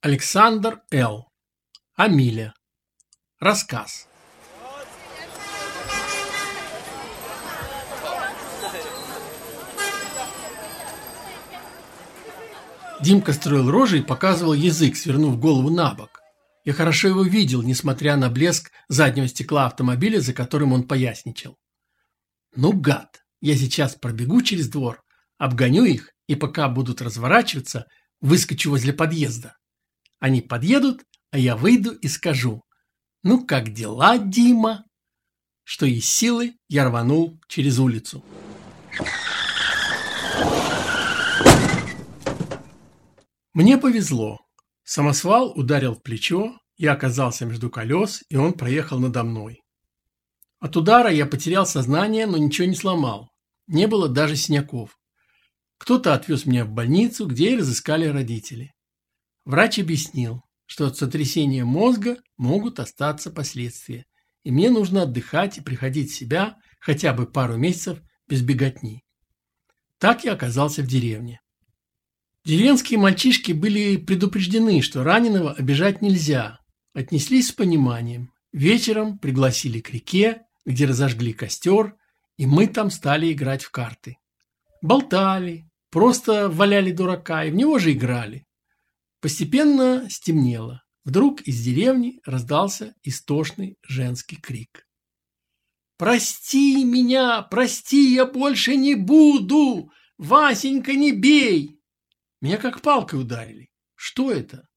Александр Л. Амиля. Рассказ. Димка строил рожи и показывал язык, свернув голову на бок. Я хорошо его видел, несмотря на блеск заднего стекла автомобиля, за которым он поясничал. Ну, гад, я сейчас пробегу через двор, обгоню их, и пока будут разворачиваться, выскочу возле подъезда. Они подъедут, а я выйду и скажу. Ну, как дела, Дима? Что из силы я рванул через улицу. Мне повезло. Самосвал ударил в плечо, я оказался между колес, и он проехал надо мной. От удара я потерял сознание, но ничего не сломал. Не было даже синяков. Кто-то отвез меня в больницу, где и разыскали родители. Врач объяснил, что от сотрясения мозга могут остаться последствия, и мне нужно отдыхать и приходить в себя хотя бы пару месяцев без беготни. Так я оказался в деревне. Деревенские мальчишки были предупреждены, что раненого обижать нельзя. Отнеслись с пониманием. Вечером пригласили к реке, где разожгли костер, и мы там стали играть в карты. Болтали, просто валяли дурака, и в него же играли. Постепенно стемнело. Вдруг из деревни раздался истошный женский крик. «Прости меня, прости, я больше не буду! Васенька, не бей!» Меня как палкой ударили. Что это?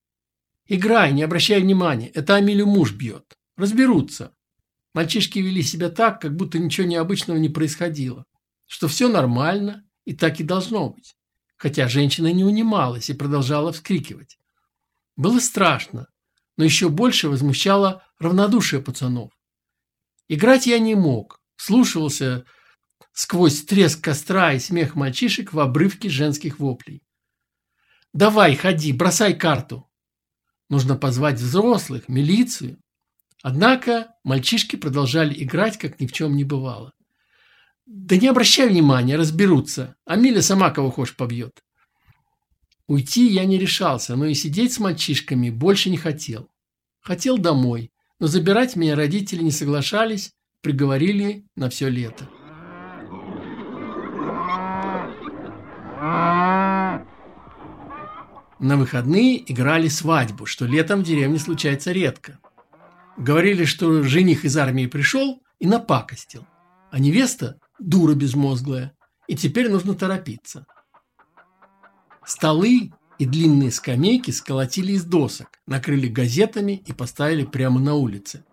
Играй, не обращай внимания. Это Амилю муж бьет. Разберутся. Мальчишки вели себя так, как будто ничего необычного не происходило. Что все нормально и так и должно быть. Хотя женщина не унималась и продолжала вскрикивать. Было страшно, но еще больше возмущало равнодушие пацанов. Играть я не мог, слушался сквозь треск костра и смех мальчишек в обрывке женских воплей. Давай, ходи, бросай карту. Нужно позвать взрослых, милицию. Однако мальчишки продолжали играть, как ни в чем не бывало. Да не обращай внимания, разберутся. А сама кого хочешь побьет. Уйти я не решался, но и сидеть с мальчишками больше не хотел. Хотел домой, но забирать меня родители не соглашались, приговорили на все лето. На выходные играли свадьбу, что летом в деревне случается редко. Говорили, что жених из армии пришел и напакостил, а невеста – дура безмозглая, и теперь нужно торопиться. Столы и длинные скамейки сколотили из досок, накрыли газетами и поставили прямо на улице.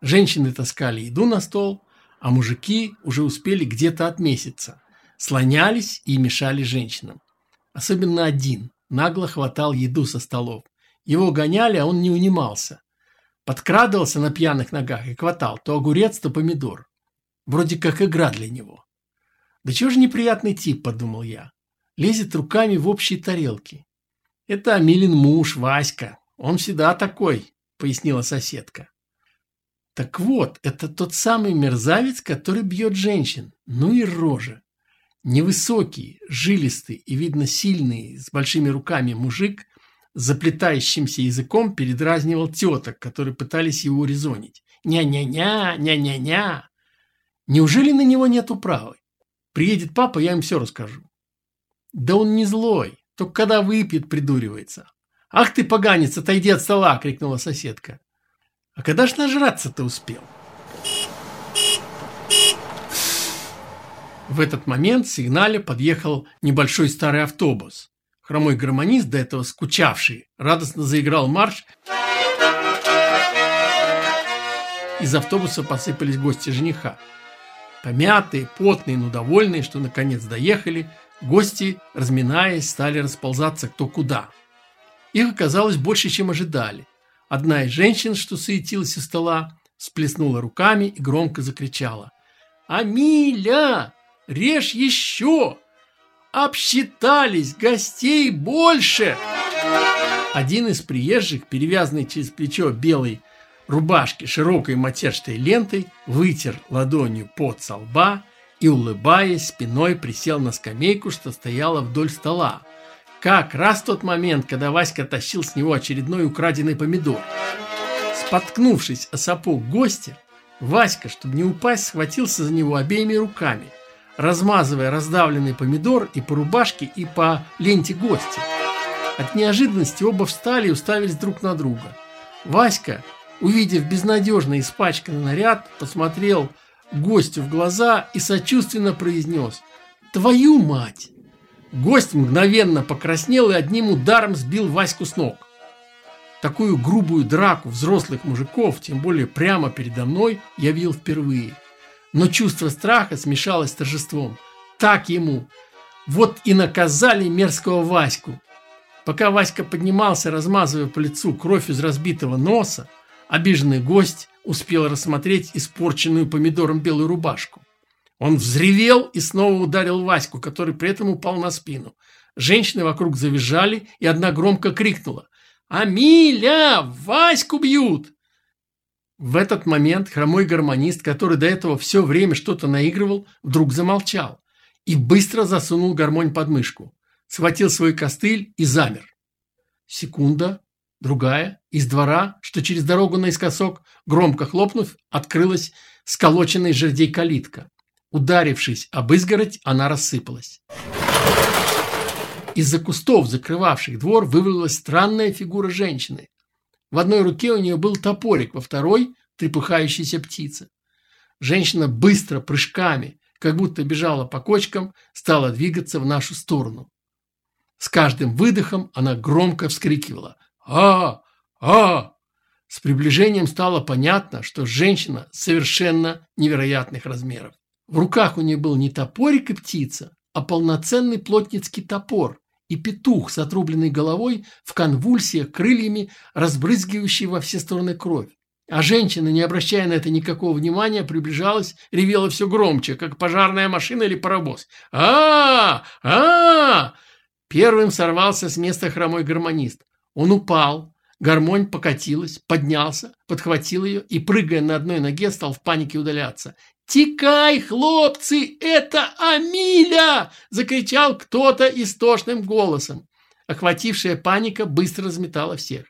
Женщины таскали еду на стол, а мужики уже успели где-то отмеситься, слонялись и мешали женщинам. Особенно один, нагло хватал еду со столов. Его гоняли, а он не унимался. Подкрадывался на пьяных ногах и хватал то огурец, то помидор. Вроде как игра для него. Да чего же неприятный тип, подумал я. Лезет руками в общие тарелки. Это Амилин муж, Васька. Он всегда такой, пояснила соседка. Так вот, это тот самый мерзавец, который бьет женщин. Ну и рожа. Невысокий, жилистый и, видно, сильный, с большими руками мужик заплетающимся языком передразнивал теток, которые пытались его резонить. «Ня-ня-ня, ня-ня-ня!» Неужели на него нет управы? Приедет папа, я им все расскажу. Да он не злой, только когда выпьет, придуривается. «Ах ты, поганец, отойди от стола!» — крикнула соседка. «А когда ж нажраться-то успел?» В этот момент в сигнале подъехал небольшой старый автобус. Хромой гармонист, до этого скучавший, радостно заиграл марш. Из автобуса посыпались гости жениха. Помятые, потные, но довольные, что наконец доехали, гости, разминаясь, стали расползаться кто куда. Их оказалось больше, чем ожидали. Одна из женщин, что суетилась у стола, сплеснула руками и громко закричала. «Амиля! Режь еще! Обсчитались! Гостей больше!» Один из приезжих, перевязанный через плечо белой рубашки широкой матерчатой лентой, вытер ладонью под со лба и, улыбаясь, спиной присел на скамейку, что стояла вдоль стола. как раз тот момент, когда Васька тащил с него очередной украденный помидор. Споткнувшись о сапог гостя, Васька, чтобы не упасть, схватился за него обеими руками, размазывая раздавленный помидор и по рубашке, и по ленте гостя. От неожиданности оба встали и уставились друг на друга. Васька, увидев безнадежно испачканный наряд, посмотрел гостю в глаза и сочувственно произнес «Твою мать!». Гость мгновенно покраснел и одним ударом сбил Ваську с ног. Такую грубую драку взрослых мужиков, тем более прямо передо мной, я видел впервые. Но чувство страха смешалось с торжеством. Так ему. Вот и наказали мерзкого Ваську. Пока Васька поднимался, размазывая по лицу кровь из разбитого носа, обиженный гость успел рассмотреть испорченную помидором белую рубашку. Он взревел и снова ударил Ваську, который при этом упал на спину. Женщины вокруг завизжали, и одна громко крикнула «Амиля! Ваську бьют!» В этот момент хромой гармонист, который до этого все время что-то наигрывал, вдруг замолчал и быстро засунул гармонь под мышку, схватил свой костыль и замер. Секунда, другая, из двора, что через дорогу наискосок, громко хлопнув, открылась сколоченной жердей калитка. Ударившись об изгородь, она рассыпалась. Из-за кустов, закрывавших двор, вывалилась странная фигура женщины. В одной руке у нее был топорик, во второй – трепыхающаяся птица. Женщина быстро, прыжками, как будто бежала по кочкам, стала двигаться в нашу сторону. С каждым выдохом она громко вскрикивала «А! А!». С приближением стало понятно, что женщина совершенно невероятных размеров. В руках у нее был не топорик и птица, а полноценный плотницкий топор, и петух с отрубленной головой в конвульсиях крыльями, разбрызгивающий во все стороны кровь. А женщина, не обращая на это никакого внимания, приближалась, ревела все громче, как пожарная машина или паровоз. а а, -а! Первым сорвался с места хромой гармонист. Он упал, гармонь покатилась, поднялся, подхватил ее и, прыгая на одной ноге, стал в панике удаляться. «Текай, хлопцы, это Амиля!» – закричал кто-то истошным голосом. Охватившая паника быстро разметала всех.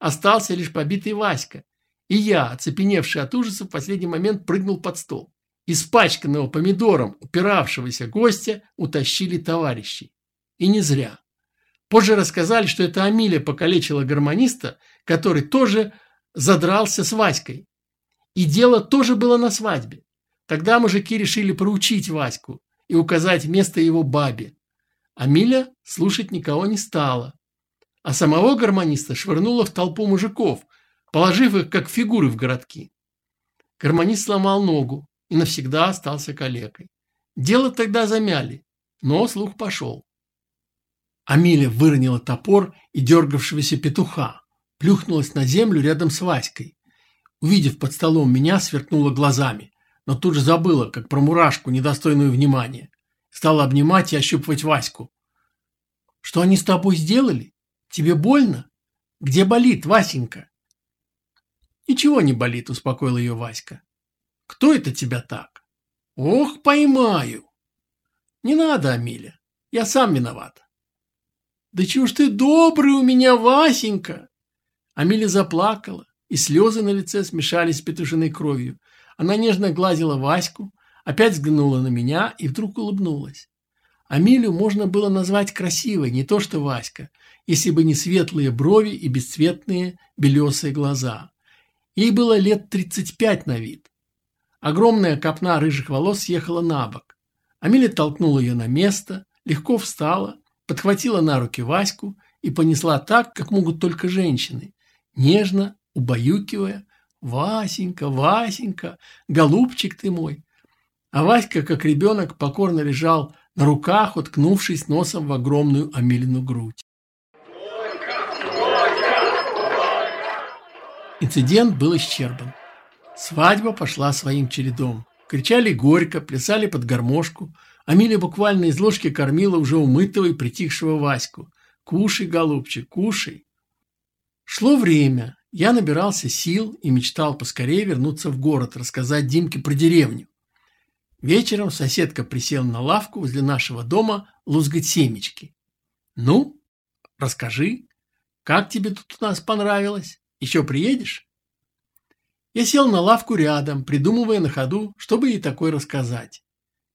Остался лишь побитый Васька. И я, оцепеневший от ужаса, в последний момент прыгнул под стол. Испачканного помидором упиравшегося гостя утащили товарищи. И не зря. Позже рассказали, что это Амиля покалечила гармониста, который тоже задрался с Васькой. И дело тоже было на свадьбе. Тогда мужики решили проучить Ваську и указать место его бабе. А Миля слушать никого не стала. А самого гармониста швырнула в толпу мужиков, положив их как фигуры в городки. Гармонист сломал ногу и навсегда остался калекой. Дело тогда замяли, но слух пошел. Амиля выронила топор и дергавшегося петуха, плюхнулась на землю рядом с Васькой. Увидев под столом меня, сверкнула глазами но тут же забыла, как про мурашку, недостойную внимания. Стала обнимать и ощупывать Ваську. «Что они с тобой сделали? Тебе больно? Где болит, Васенька?» «Ничего не болит», — успокоила ее Васька. «Кто это тебя так?» «Ох, поймаю!» «Не надо, Амиля, я сам виноват». «Да чего ж ты добрый у меня, Васенька!» Амиля заплакала, и слезы на лице смешались с петушиной кровью. Она нежно гладила Ваську, опять взглянула на меня и вдруг улыбнулась. Амилю можно было назвать красивой, не то что Васька, если бы не светлые брови и бесцветные белесые глаза. Ей было лет 35 на вид. Огромная копна рыжих волос съехала на бок. Амиля толкнула ее на место, легко встала, подхватила на руки Ваську и понесла так, как могут только женщины, нежно, убаюкивая, Васенька, Васенька, голубчик ты мой. А Васька, как ребенок, покорно лежал на руках, уткнувшись носом в огромную Амелину грудь. Инцидент был исчерпан. Свадьба пошла своим чередом. Кричали горько, плясали под гармошку. Амилия буквально из ложки кормила уже умытого и притихшего Ваську. «Кушай, голубчик, кушай!» Шло время. Я набирался сил и мечтал поскорее вернуться в город, рассказать Димке про деревню. Вечером соседка присела на лавку возле нашего дома лузгать семечки. «Ну, Расскажи, как тебе тут у нас понравилось? Еще приедешь? Я сел на лавку рядом, придумывая на ходу, чтобы ей такое рассказать.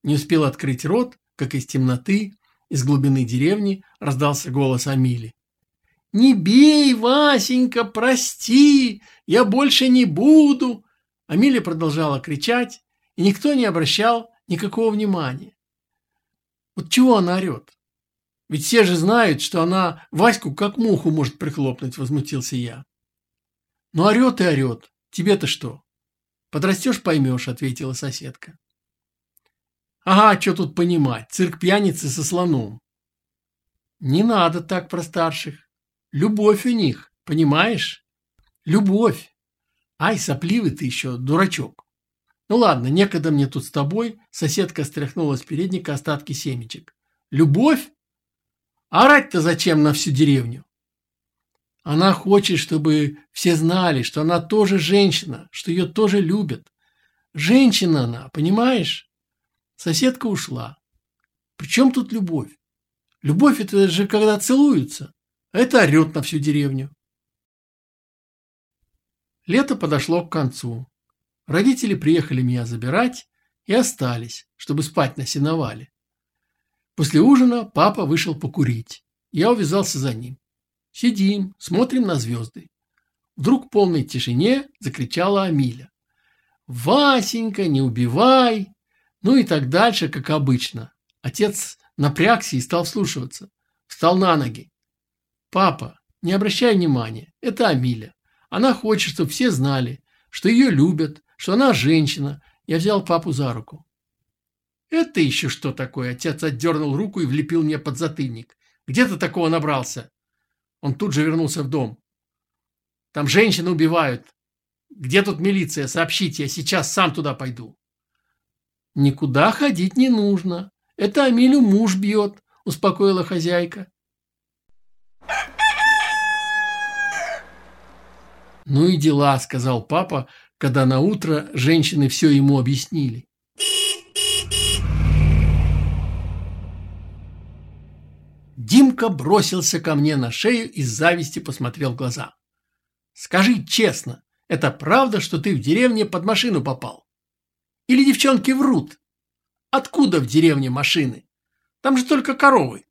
Не успел открыть рот, как из темноты, из глубины деревни раздался голос Амили. «Не бей, Васенька, прости, я больше не буду!» Амилия продолжала кричать, и никто не обращал никакого внимания. Вот чего она орет? Ведь все же знают, что она Ваську как муху может прихлопнуть, возмутился я. Ну орет и орет. Тебе-то что? Подрастешь, поймешь, ответила соседка. Ага, что тут понимать, цирк пьяницы со слоном. Не надо так про старших. Любовь у них, понимаешь? Любовь. Ай, сопливый ты еще, дурачок. Ну ладно, некогда мне тут с тобой. Соседка стряхнула с передника остатки семечек. Любовь? Орать-то зачем на всю деревню? Она хочет, чтобы все знали, что она тоже женщина, что ее тоже любят. Женщина она, понимаешь? Соседка ушла. При чем тут любовь? Любовь это же когда целуются. А это орет на всю деревню. Лето подошло к концу. Родители приехали меня забирать и остались, чтобы спать на сеновале. После ужина папа вышел покурить. Я увязался за ним. Сидим, смотрим на звезды. Вдруг в полной тишине закричала Амиля. «Васенька, не убивай!» Ну и так дальше, как обычно. Отец напрягся и стал вслушиваться. Встал на ноги. «Папа, не обращай внимания, это Амиля. Она хочет, чтобы все знали, что ее любят, что она женщина». Я взял папу за руку. «Это еще что такое?» Отец отдернул руку и влепил мне под затыльник. «Где ты такого набрался?» Он тут же вернулся в дом. «Там женщины убивают. Где тут милиция? Сообщите, я сейчас сам туда пойду». «Никуда ходить не нужно. Это Амилю муж бьет», – успокоила хозяйка. «Ну и дела», – сказал папа, когда на утро женщины все ему объяснили. Димка бросился ко мне на шею и с зависти посмотрел в глаза. «Скажи честно, это правда, что ты в деревне под машину попал? Или девчонки врут? Откуда в деревне машины? Там же только коровы».